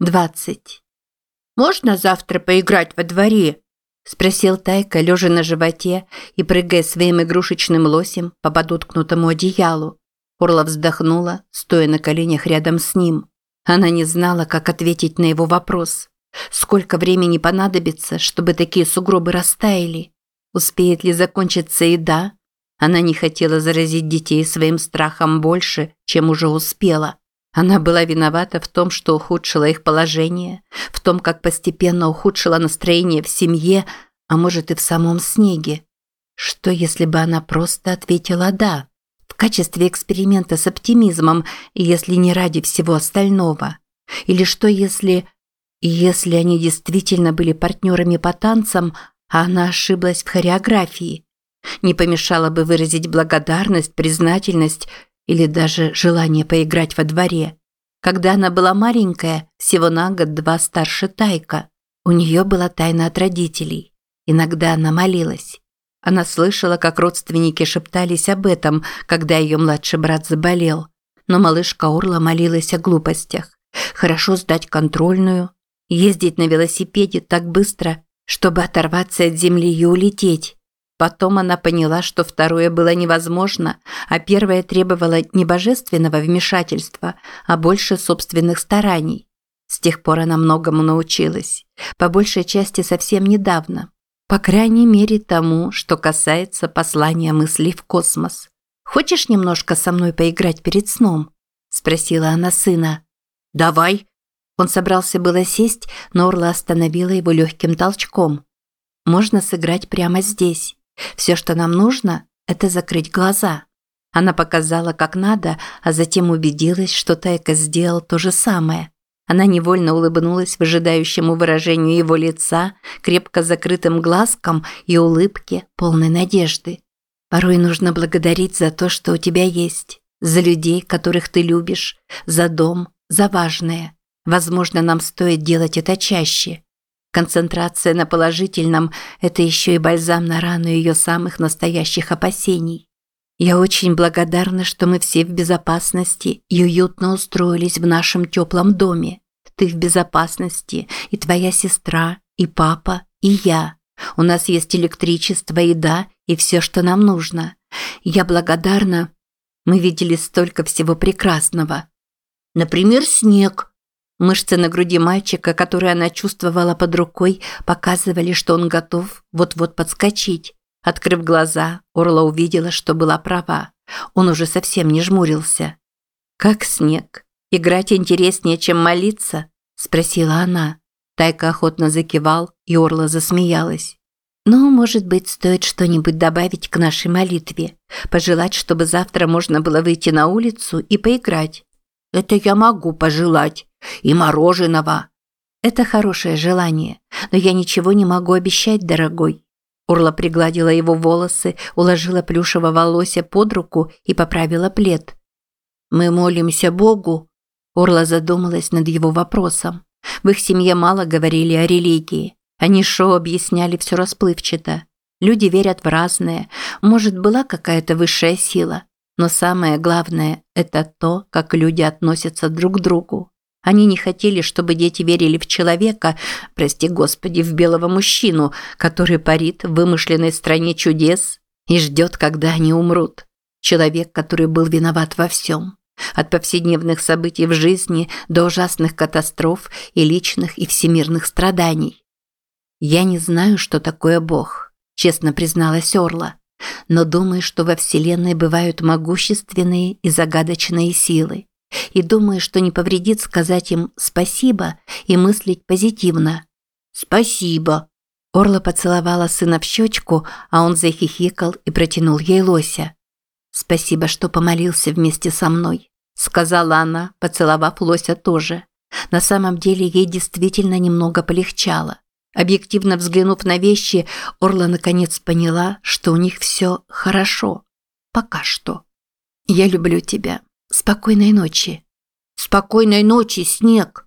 20. «Можно завтра поиграть во дворе?» – спросил Тайка, лежа на животе и прыгая своим игрушечным лосем по подуткнутому одеялу. Орла вздохнула, стоя на коленях рядом с ним. Она не знала, как ответить на его вопрос. Сколько времени понадобится, чтобы такие сугробы растаяли? Успеет ли закончиться еда? Она не хотела заразить детей своим страхом больше, чем уже успела. Она была виновата в том, что ухудшила их положение, в том, как постепенно ухудшила настроение в семье, а может и в самом снеге. Что если бы она просто ответила «да» в качестве эксперимента с оптимизмом, если не ради всего остального? Или что если... Если они действительно были партнерами по танцам, а она ошиблась в хореографии? Не помешало бы выразить благодарность, признательность или даже желание поиграть во дворе. Когда она была маленькая, всего на год-два старше Тайка, у нее была тайна от родителей. Иногда она молилась. Она слышала, как родственники шептались об этом, когда ее младший брат заболел. Но малышка Орла молилась о глупостях. Хорошо сдать контрольную, ездить на велосипеде так быстро, чтобы оторваться от земли и улететь. Потом она поняла, что второе было невозможно, а первое требовало не божественного вмешательства, а больше собственных стараний. С тех пор она многому научилась, по большей части совсем недавно. По крайней мере тому, что касается послания мыслей в космос. «Хочешь немножко со мной поиграть перед сном?» – спросила она сына. «Давай!» Он собрался было сесть, но Орла остановила его легким толчком. «Можно сыграть прямо здесь. Все, что нам нужно, это закрыть глаза. Она показала, как надо, а затем убедилась, что Тайка сделал то же самое. Она невольно улыбнулась выжидающему выражению его лица, крепко закрытым глазком и улыбке, полной надежды. Порой нужно благодарить за то, что у тебя есть, за людей, которых ты любишь, за дом, за важное. Возможно, нам стоит делать это чаще. Концентрация на положительном – это еще и бальзам на рану ее самых настоящих опасений. Я очень благодарна, что мы все в безопасности и уютно устроились в нашем теплом доме. Ты в безопасности, и твоя сестра, и папа, и я. У нас есть электричество, еда и все, что нам нужно. Я благодарна. Мы видели столько всего прекрасного. Например, снег, Мышцы на груди мальчика, которые она чувствовала под рукой, показывали, что он готов вот-вот подскочить. Открыв глаза, Орла увидела, что была права. Он уже совсем не жмурился. «Как снег. Играть интереснее, чем молиться?» – спросила она. Тайка охотно закивал, и Орла засмеялась. «Ну, может быть, стоит что-нибудь добавить к нашей молитве. Пожелать, чтобы завтра можно было выйти на улицу и поиграть». «Это я могу пожелать», и мороженого. Это хорошее желание, но я ничего не могу обещать, дорогой. Урла пригладила его волосы, уложила плюшевого волося под руку и поправила плед. Мы молимся Богу. Урла задумалась над его вопросом. В их семье мало говорили о религии. Они шоу объясняли все расплывчато. Люди верят в разное. Может, была какая-то высшая сила. Но самое главное – это то, как люди относятся друг к другу. Они не хотели, чтобы дети верили в человека, прости господи, в белого мужчину, который парит в вымышленной стране чудес и ждет, когда они умрут. Человек, который был виноват во всем. От повседневных событий в жизни до ужасных катастроф и личных и всемирных страданий. «Я не знаю, что такое Бог», – честно призналась Орла. «Но думаю, что во Вселенной бывают могущественные и загадочные силы и думаю, что не повредит сказать им «спасибо» и мыслить позитивно. «Спасибо». Орла поцеловала сына в щечку, а он захихикал и протянул ей лося. «Спасибо, что помолился вместе со мной», – сказала она, поцеловав лося тоже. На самом деле ей действительно немного полегчало. Объективно взглянув на вещи, Орла наконец поняла, что у них все хорошо. Пока что. «Я люблю тебя», Спокойной ночи. Спокойной ночи, снег.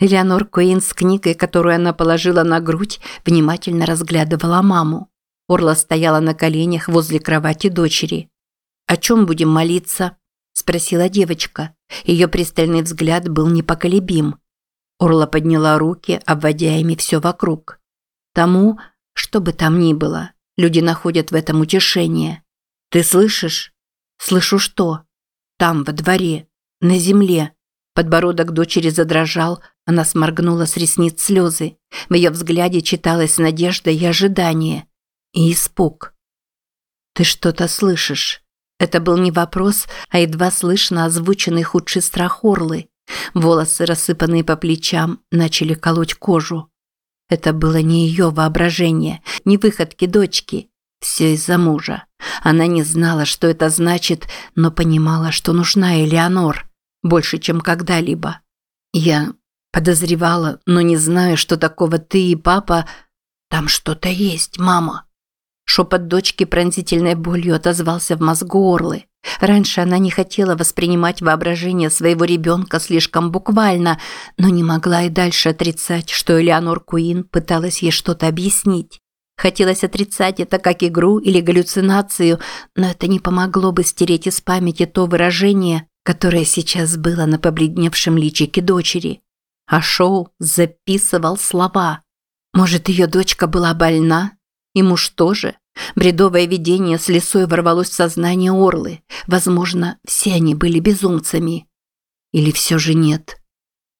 Элеонор Куин с книгой, которую она положила на грудь, внимательно разглядывала маму. Орла стояла на коленях возле кровати дочери. «О чем будем молиться?» – спросила девочка. Ее пристальный взгляд был непоколебим. Орла подняла руки, обводя ими все вокруг. Тому, что бы там ни было, люди находят в этом утешение. Ты слышишь? Слышу что? Там, во дворе, на земле. Подбородок дочери задрожал, она сморгнула с ресниц слезы. В ее взгляде читалась надежда и ожидание. И испуг. «Ты что-то слышишь?» Это был не вопрос, а едва слышно озвученный худший страх Орлы. Волосы, рассыпанные по плечам, начали колоть кожу. Это было не ее воображение, не выходки дочки. Все из-за мужа. Она не знала, что это значит, но понимала, что нужна Элеонор. Больше, чем когда-либо. Я подозревала, но не знаю, что такого ты и папа... Там что-то есть, мама. Шепот дочки пронзительной болью отозвался в мозгу Орлы. Раньше она не хотела воспринимать воображение своего ребенка слишком буквально, но не могла и дальше отрицать, что Элеонор Куин пыталась ей что-то объяснить. Хотелось отрицать это как игру или галлюцинацию, но это не помогло бы стереть из памяти то выражение, которое сейчас было на побледневшем личике дочери. А Шоу записывал слова. Может, ее дочка была больна? И муж тоже? Бредовое видение с лесой ворвалось в сознание Орлы. Возможно, все они были безумцами. Или все же нет?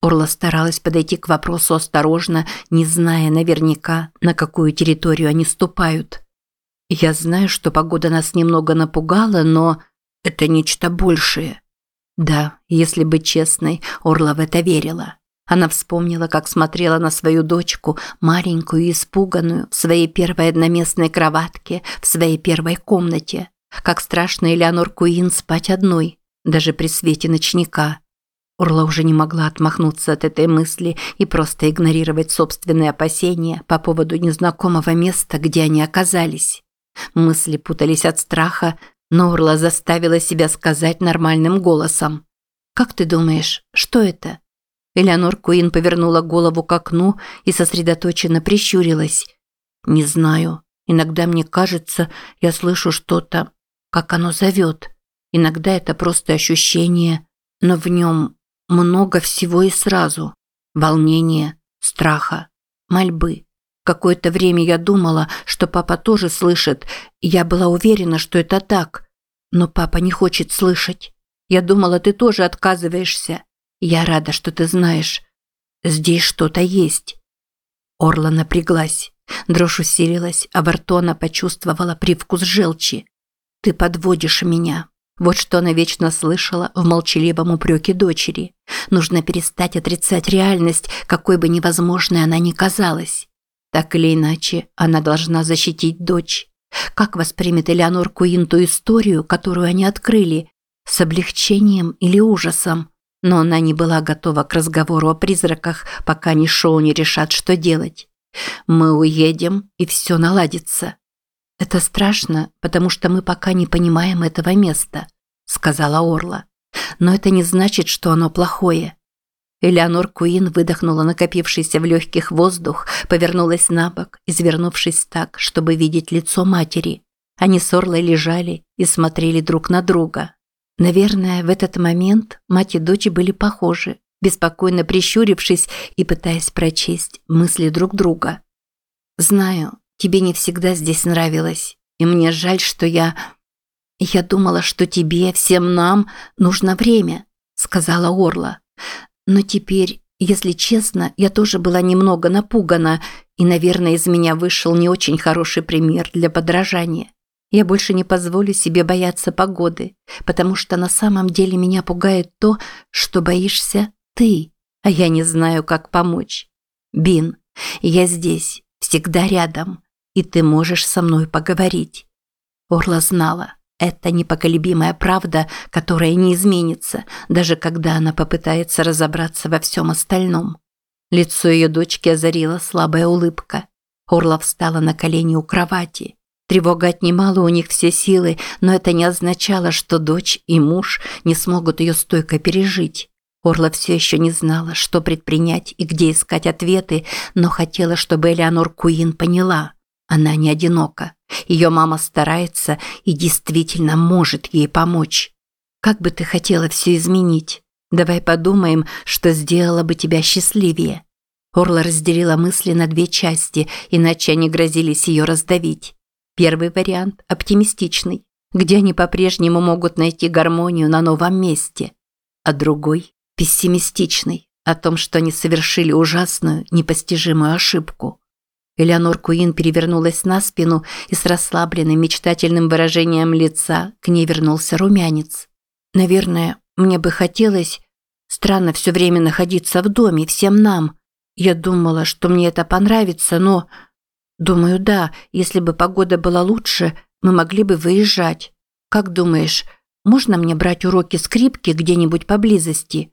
Орла старалась подойти к вопросу осторожно, не зная наверняка, на какую территорию они ступают. Я знаю, что погода нас немного напугала, но это нечто большее. Да, если быть честной, Орла в это верила. Она вспомнила, как смотрела на свою дочку, маленькую и испуганную, в своей первой одноместной кроватке, в своей первой комнате. Как страшно Элеонор Куин спать одной, даже при свете ночника. Орла уже не могла отмахнуться от этой мысли и просто игнорировать собственные опасения по поводу незнакомого места, где они оказались. Мысли путались от страха, но Орла заставила себя сказать нормальным голосом. «Как ты думаешь, что это?» Элеонор Куин повернула голову к окну и сосредоточенно прищурилась. «Не знаю. Иногда мне кажется, я слышу что-то, как оно зовет. Иногда это просто ощущение, но в нем много всего и сразу. Волнения, страха, мольбы. Какое-то время я думала, что папа тоже слышит, и я была уверена, что это так. Но папа не хочет слышать. Я думала, ты тоже отказываешься. Я рада, что ты знаешь. Здесь что-то есть. Орла напряглась. Дрожь усилилась, а Бартона почувствовала привкус желчи. Ты подводишь меня. Вот что она вечно слышала в молчаливом упреке дочери. Нужно перестать отрицать реальность, какой бы невозможной она ни казалась. Так или иначе, она должна защитить дочь. Как воспримет Элеонор Куин ту историю, которую они открыли? С облегчением или ужасом? Но она не была готова к разговору о призраках, пока ни Шоу не решат, что делать. Мы уедем, и все наладится. Это страшно, потому что мы пока не понимаем этого места, сказала Орла. Но это не значит, что оно плохое. Элеонор Куин выдохнула накопившийся в легких воздух, повернулась на бок, извернувшись так, чтобы видеть лицо матери. Они с Орлой лежали и смотрели друг на друга. Наверное, в этот момент мать и дочь были похожи, беспокойно прищурившись и пытаясь прочесть мысли друг друга. «Знаю, тебе не всегда здесь нравилось, и мне жаль, что я...» «Я думала, что тебе, всем нам, нужно время», – сказала Орла. «Но теперь, если честно, я тоже была немного напугана, и, наверное, из меня вышел не очень хороший пример для подражания. Я больше не позволю себе бояться погоды, потому что на самом деле меня пугает то, что боишься ты, а я не знаю, как помочь. Бин, я здесь, всегда рядом, и ты можешь со мной поговорить. Орла знала, это непоколебимая правда, которая не изменится, даже когда она попытается разобраться во всем остальном. Лицо ее дочки озарила слабая улыбка. Орла встала на колени у кровати. Тревога отнимала у них все силы, но это не означало, что дочь и муж не смогут ее стойко пережить. Орла все еще не знала, что предпринять и где искать ответы, но хотела, чтобы Элеонор Куин поняла. Она не одинока. Ее мама старается и действительно может ей помочь. Как бы ты хотела все изменить? Давай подумаем, что сделало бы тебя счастливее. Орла разделила мысли на две части, иначе они грозились ее раздавить. Первый вариант – оптимистичный, где они по-прежнему могут найти гармонию на новом месте. А другой – пессимистичный, о том, что они совершили ужасную, непостижимую ошибку. Элеонор Куин перевернулась на спину и с расслабленным мечтательным выражением лица к ней вернулся румянец. «Наверное, мне бы хотелось... Странно все время находиться в доме, всем нам. Я думала, что мне это понравится, но... Думаю, да, если бы погода была лучше, мы могли бы выезжать. Как думаешь, можно мне брать уроки скрипки где-нибудь поблизости?»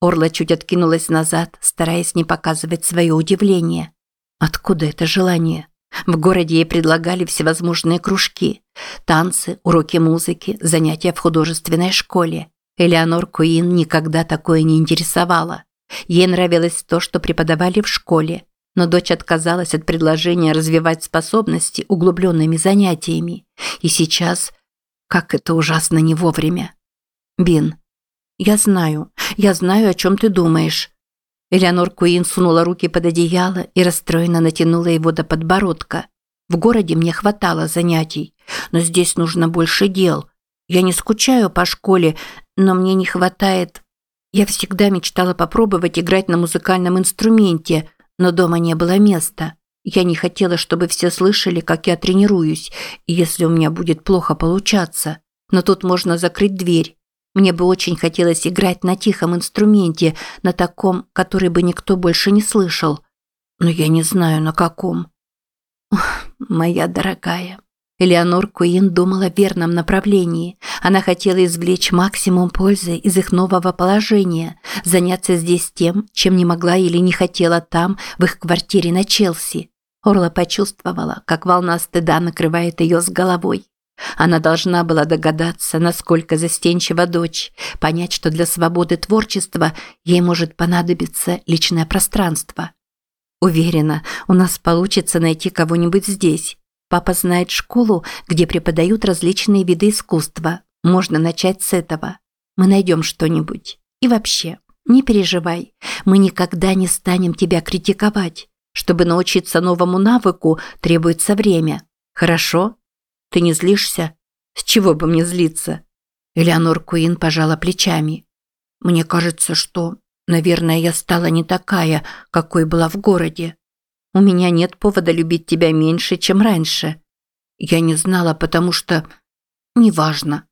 Орла чуть откинулась назад, стараясь не показывать свое удивление. Откуда это желание? В городе ей предлагали всевозможные кружки, танцы, уроки музыки, занятия в художественной школе. Элеонор Куин никогда такое не интересовало. Ей нравилось то, что преподавали в школе, но дочь отказалась от предложения развивать способности углубленными занятиями. И сейчас, как это ужасно не вовремя. Бин, я знаю, я знаю, о чем ты думаешь. Элеонор Куин сунула руки под одеяло и расстроенно натянула его до подбородка. В городе мне хватало занятий, но здесь нужно больше дел. Я не скучаю по школе, но мне не хватает... Я всегда мечтала попробовать играть на музыкальном инструменте, но дома не было места. Я не хотела, чтобы все слышали, как я тренируюсь, если у меня будет плохо получаться. Но тут можно закрыть дверь. Мне бы очень хотелось играть на тихом инструменте, на таком, который бы никто больше не слышал. Но я не знаю, на каком. Ох, моя дорогая. Элеонор Куин думала в верном направлении. Она хотела извлечь максимум пользы из их нового положения, заняться здесь тем, чем не могла или не хотела там, в их квартире на Челси. Орла почувствовала, как волна стыда накрывает ее с головой. Она должна была догадаться, насколько застенчива дочь, понять, что для свободы творчества ей может понадобиться личное пространство. Уверена, у нас получится найти кого-нибудь здесь. Папа знает школу, где преподают различные виды искусства. Можно начать с этого. Мы найдем что-нибудь. И вообще, не переживай, мы никогда не станем тебя критиковать. Чтобы научиться новому навыку, требуется время. Хорошо? Ты не злишься? С чего бы мне злиться? Элеонор Куин пожала плечами. Мне кажется, что, наверное, я стала не такая, какой была в городе. У меня нет повода любить тебя меньше, чем раньше. Я не знала, потому что... Неважно.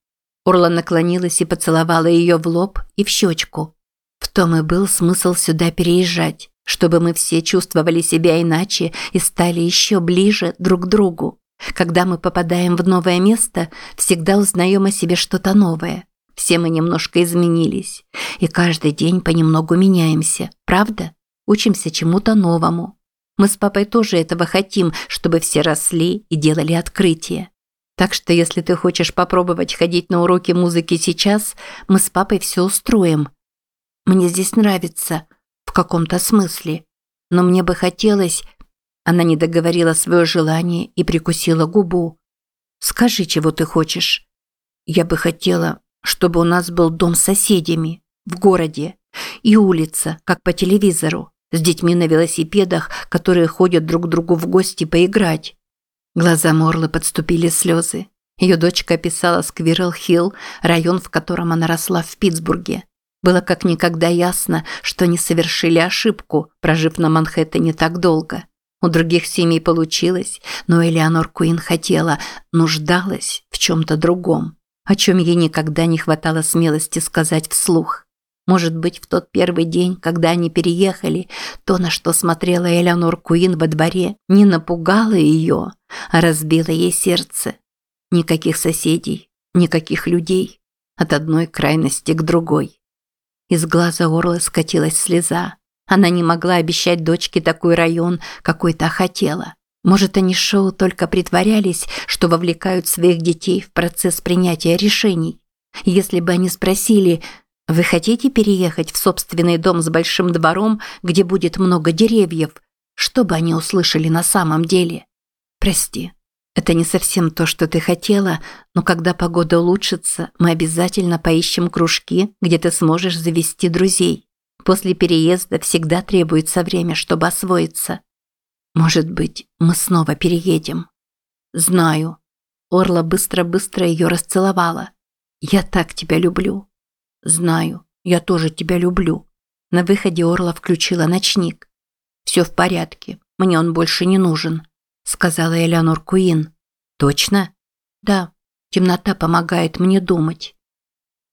Орла наклонилась и поцеловала ее в лоб и в щечку. В том и был смысл сюда переезжать, чтобы мы все чувствовали себя иначе и стали еще ближе друг к другу. Когда мы попадаем в новое место, всегда узнаем о себе что-то новое. Все мы немножко изменились. И каждый день понемногу меняемся. Правда? Учимся чему-то новому. Мы с папой тоже этого хотим, чтобы все росли и делали открытия. Так что если ты хочешь попробовать ходить на уроки музыки сейчас, мы с папой все устроим. Мне здесь нравится, в каком-то смысле. Но мне бы хотелось, она не договорила свое желание и прикусила губу. «Скажи, чего ты хочешь?» «Я бы хотела, чтобы у нас был дом с соседями, в городе, и улица, как по телевизору, с детьми на велосипедах, которые ходят друг к другу в гости поиграть». Глаза Морлы подступили слезы. Ее дочка описала Сквиррел-Хилл, район, в котором она росла в Питтсбурге. Было как никогда ясно, что они совершили ошибку, прожив на Манхэттене так долго. У других семей получилось, но Элеонор Куин хотела, нуждалась в чем-то другом, о чем ей никогда не хватало смелости сказать вслух. Может быть, в тот первый день, когда они переехали, то, на что смотрела Элеонор Куин во дворе, не напугало ее, а разбило ей сердце. Никаких соседей, никаких людей. От одной крайности к другой. Из глаза Орлы скатилась слеза. Она не могла обещать дочке такой район, какой та хотела. Может, они шоу только притворялись, что вовлекают своих детей в процесс принятия решений. Если бы они спросили, «Вы хотите переехать в собственный дом с большим двором, где будет много деревьев?» Что бы они услышали на самом деле? «Прости, Это не совсем то, что ты хотела, но когда погода улучшится, мы обязательно поищем кружки, где ты сможешь завести друзей. После переезда всегда требуется время, чтобы освоиться. Может быть, мы снова переедем. Знаю. Орла быстро-быстро ее расцеловала. Я так тебя люблю. Знаю, я тоже тебя люблю. На выходе Орла включила ночник. Все в порядке, мне он больше не нужен сказала Элеонор Куин. Точно? Да. Темнота помогает мне думать.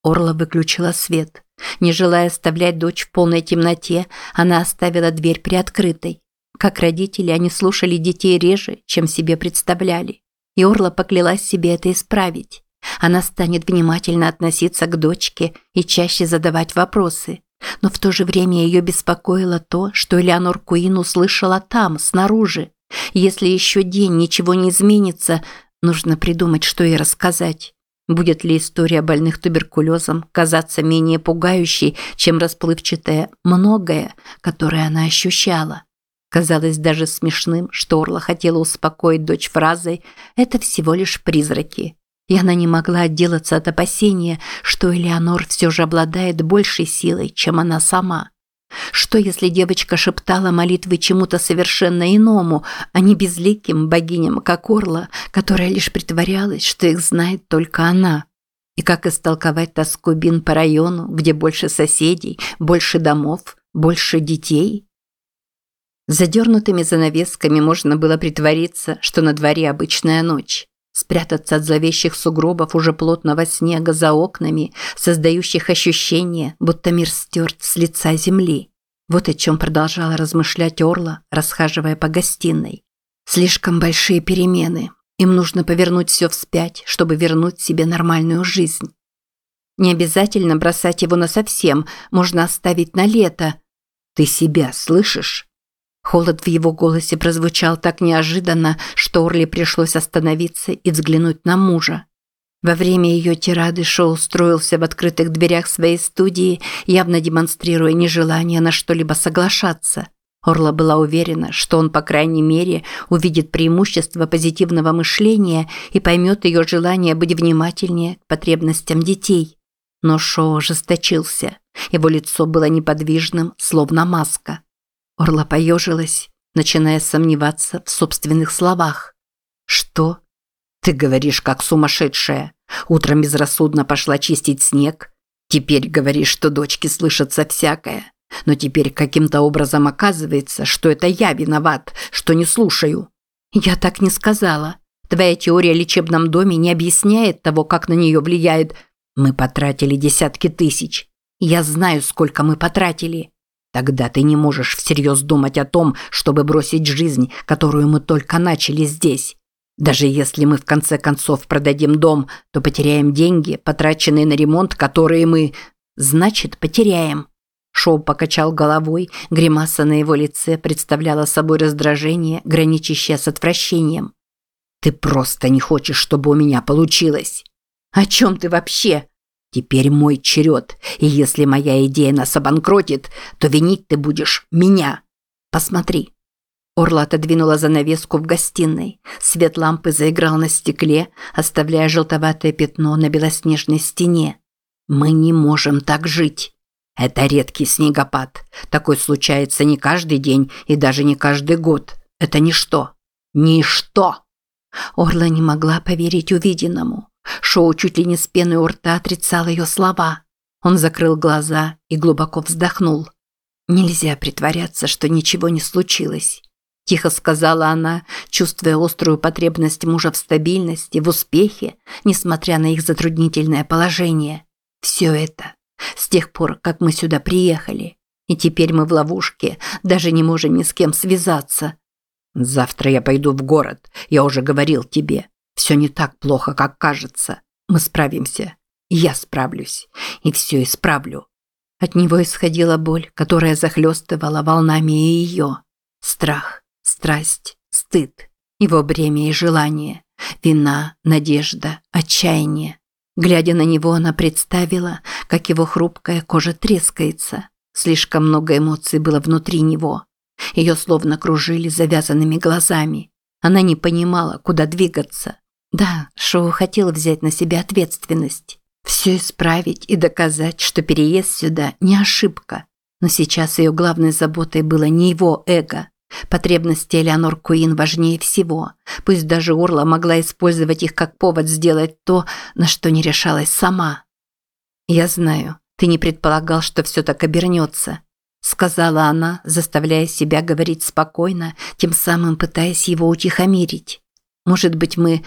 Орла выключила свет. Не желая оставлять дочь в полной темноте, она оставила дверь приоткрытой. Как родители, они слушали детей реже, чем себе представляли. И Орла поклялась себе это исправить. Она станет внимательно относиться к дочке и чаще задавать вопросы. Но в то же время ее беспокоило то, что Элеонор Куин услышала там, снаружи. Если еще день ничего не изменится, нужно придумать, что ей рассказать. Будет ли история больных туберкулезом казаться менее пугающей, чем расплывчатое «многое», которое она ощущала? Казалось даже смешным, что Орла хотела успокоить дочь фразой «это всего лишь призраки». И она не могла отделаться от опасения, что Элеонор все же обладает большей силой, чем она сама. Что, если девочка шептала молитвы чему-то совершенно иному, а не безликим богиням, как Орла, которая лишь притворялась, что их знает только она? И как истолковать тоску Бин по району, где больше соседей, больше домов, больше детей? Задернутыми занавесками можно было притвориться, что на дворе обычная ночь. Спрятаться от зловещих сугробов уже плотного снега за окнами, создающих ощущение, будто мир стерт с лица земли. Вот о чем продолжала размышлять Орла, расхаживая по гостиной. Слишком большие перемены. Им нужно повернуть все вспять, чтобы вернуть себе нормальную жизнь. Не обязательно бросать его насовсем, можно оставить на лето. Ты себя слышишь? Холод в его голосе прозвучал так неожиданно, что Орли пришлось остановиться и взглянуть на мужа. Во время ее тирады Шоу устроился в открытых дверях своей студии, явно демонстрируя нежелание на что-либо соглашаться. Орла была уверена, что он, по крайней мере, увидит преимущество позитивного мышления и поймет ее желание быть внимательнее к потребностям детей. Но Шоу ожесточился. Его лицо было неподвижным, словно маска. Орла поежилась, начиная сомневаться в собственных словах. «Что?» «Ты говоришь, как сумасшедшая. Утром безрассудно пошла чистить снег. Теперь говоришь, что дочки слышатся всякое. Но теперь каким-то образом оказывается, что это я виноват, что не слушаю». «Я так не сказала. Твоя теория о лечебном доме не объясняет того, как на нее влияет. Мы потратили десятки тысяч. Я знаю, сколько мы потратили. Тогда ты не можешь всерьез думать о том, чтобы бросить жизнь, которую мы только начали здесь. Даже если мы в конце концов продадим дом, то потеряем деньги, потраченные на ремонт, которые мы... Значит, потеряем. Шоу покачал головой, гримаса на его лице представляла собой раздражение, граничащее с отвращением. «Ты просто не хочешь, чтобы у меня получилось!» «О чем ты вообще?» Теперь мой черед, и если моя идея нас обанкротит, то винить ты будешь меня. Посмотри». Орла отодвинула занавеску в гостиной. Свет лампы заиграл на стекле, оставляя желтоватое пятно на белоснежной стене. «Мы не можем так жить. Это редкий снегопад. Такой случается не каждый день и даже не каждый год. Это ничто. Ничто!» Орла не могла поверить увиденному. Шоу чуть ли не с пеной у рта отрицал ее слова. Он закрыл глаза и глубоко вздохнул. «Нельзя притворяться, что ничего не случилось», – тихо сказала она, чувствуя острую потребность мужа в стабильности, в успехе, несмотря на их затруднительное положение. «Все это с тех пор, как мы сюда приехали. И теперь мы в ловушке, даже не можем ни с кем связаться». «Завтра я пойду в город, я уже говорил тебе. Все не так плохо, как кажется. Мы справимся. Я справлюсь. И все исправлю. От него исходила боль, которая захлестывала волнами и ее. Страх, страсть, стыд, его бремя и желание, вина, надежда, отчаяние. Глядя на него, она представила, как его хрупкая кожа трескается. Слишком много эмоций было внутри него. Ее словно кружили завязанными глазами. Она не понимала, куда двигаться. Да, Шоу хотела взять на себя ответственность. Все исправить и доказать, что переезд сюда не ошибка. Но сейчас ее главной заботой было не его эго. Потребности Элеонор Куин важнее всего. Пусть даже Орла могла использовать их как повод сделать то, на что не решалась сама. «Я знаю, ты не предполагал, что все так обернется», сказала она, заставляя себя говорить спокойно, тем самым пытаясь его утихомирить. «Может быть, мы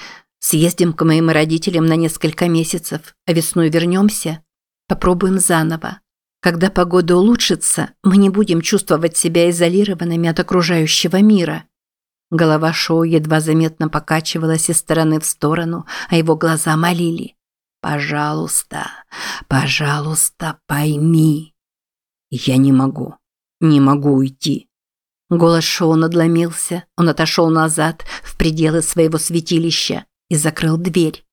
Съездим к моим родителям на несколько месяцев, а весной вернемся. Попробуем заново. Когда погода улучшится, мы не будем чувствовать себя изолированными от окружающего мира. Голова Шоу едва заметно покачивалась из стороны в сторону, а его глаза молили. «Пожалуйста, пожалуйста, пойми». «Я не могу, не могу уйти». Голос Шоу надломился, он отошел назад, в пределы своего святилища и закрыл дверь.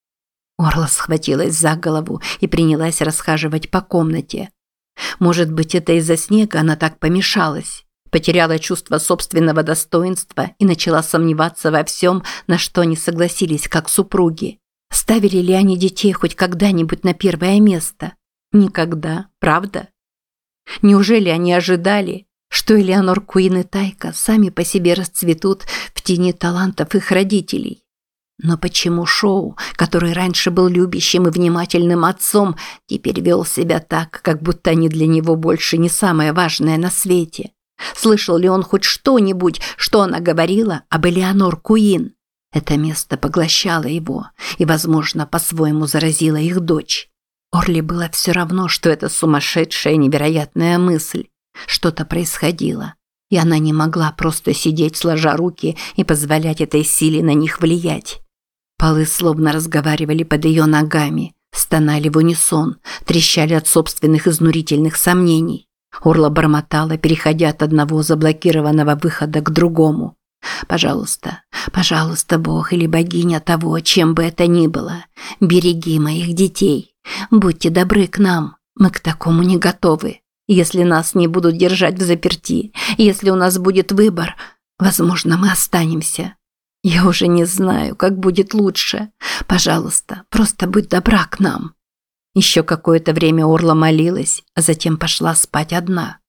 Орла схватилась за голову и принялась расхаживать по комнате. Может быть, это из-за снега она так помешалась. Потеряла чувство собственного достоинства и начала сомневаться во всем, на что они согласились как супруги. Ставили ли они детей хоть когда-нибудь на первое место? Никогда, правда? Неужели они ожидали, что Элеонор Куин и Тайка сами по себе расцветут в тени талантов их родителей? Но почему Шоу, который раньше был любящим и внимательным отцом, теперь вел себя так, как будто они для него больше не самое важное на свете? Слышал ли он хоть что-нибудь, что она говорила об Элеонор Куин? Это место поглощало его и, возможно, по-своему заразило их дочь. Орли было все равно, что это сумасшедшая невероятная мысль. Что-то происходило, и она не могла просто сидеть сложа руки и позволять этой силе на них влиять. Полы словно разговаривали под ее ногами, стонали в унисон, трещали от собственных изнурительных сомнений. Орла бормотала, переходя от одного заблокированного выхода к другому. «Пожалуйста, пожалуйста, Бог или богиня того, чем бы это ни было, береги моих детей. Будьте добры к нам, мы к такому не готовы. Если нас не будут держать в заперти, если у нас будет выбор, возможно, мы останемся. Я уже не знаю, как будет лучше. Пожалуйста, просто будь добра к нам. Еще какое-то время Орла молилась, а затем пошла спать одна.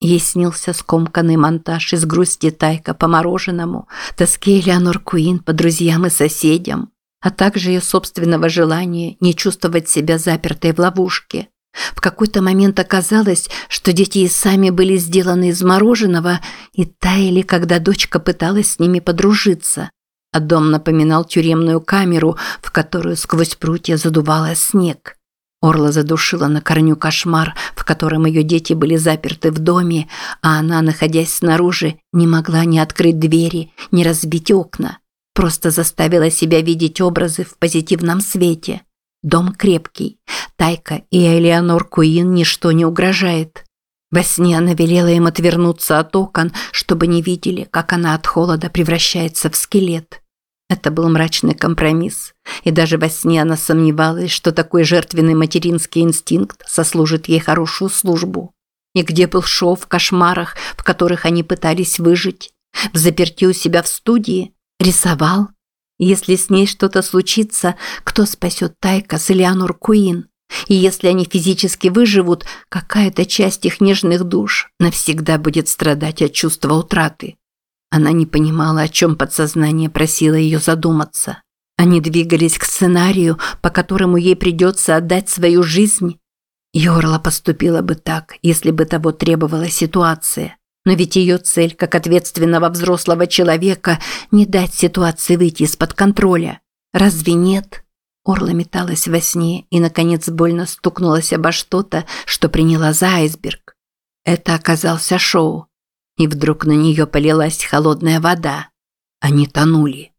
Ей снился скомканный монтаж из грусти Тайка по мороженому, тоски Элеонор Куин по друзьям и соседям, а также ее собственного желания не чувствовать себя запертой в ловушке. В какой-то момент оказалось, что дети и сами были сделаны из мороженого и таяли, когда дочка пыталась с ними подружиться. А дом напоминал тюремную камеру, в которую сквозь прутья задувало снег. Орла задушила на корню кошмар, в котором ее дети были заперты в доме, а она, находясь снаружи, не могла ни открыть двери, ни разбить окна. Просто заставила себя видеть образы в позитивном свете. Дом крепкий. Тайка и Элеонор Куин ничто не угрожает. Во сне она велела им отвернуться от окон, чтобы не видели, как она от холода превращается в скелет. Это был мрачный компромисс, и даже во сне она сомневалась, что такой жертвенный материнский инстинкт сослужит ей хорошую службу. И где был Шоу в кошмарах, в которых они пытались выжить? В заперти у себя в студии? Рисовал? Если с ней что-то случится, кто спасет Тайка с Элеонор Куин? И если они физически выживут, какая-то часть их нежных душ навсегда будет страдать от чувства утраты. Она не понимала, о чем подсознание просило ее задуматься. Они двигались к сценарию, по которому ей придется отдать свою жизнь. Йорла поступила бы так, если бы того требовала ситуация. Но ведь ее цель, как ответственного взрослого человека, не дать ситуации выйти из-под контроля. Разве нет? Орла металась во сне и, наконец, больно стукнулась обо что-то, что приняла за айсберг. Это оказался шоу. И вдруг на нее полилась холодная вода. Они тонули.